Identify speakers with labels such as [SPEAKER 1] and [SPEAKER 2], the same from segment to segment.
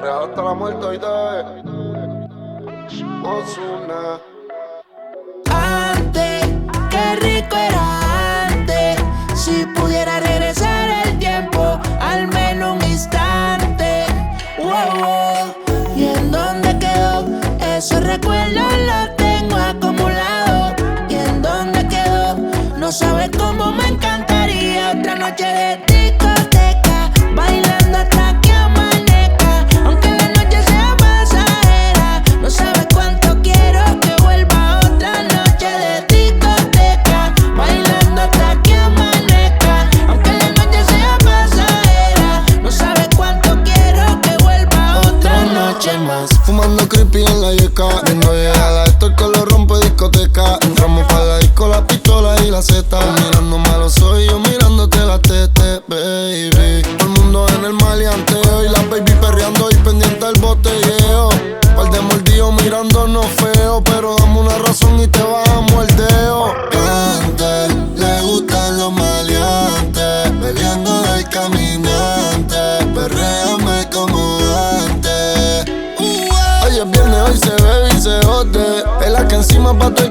[SPEAKER 1] Real hasta la muerte hoy de Osuna.
[SPEAKER 2] Antes, qué rico era antes. Si pudiera regresar el tiempo, al menos un instante. Wow, wow.
[SPEAKER 1] Creepy en la yeca. Vengo llegada, esto el color rompe discoteca. Entramos para la disco, la pistola y la zeta. Mirando malos soy yo mirándote la tete, baby. Todo el mundo en el maleante más pa' tu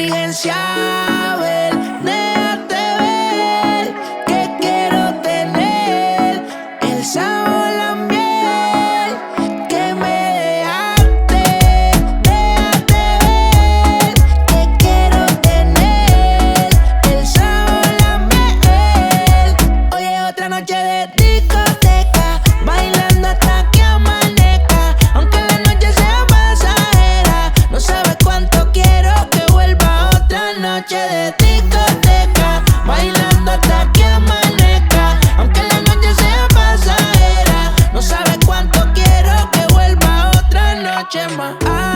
[SPEAKER 2] negligencia. gema. Ah.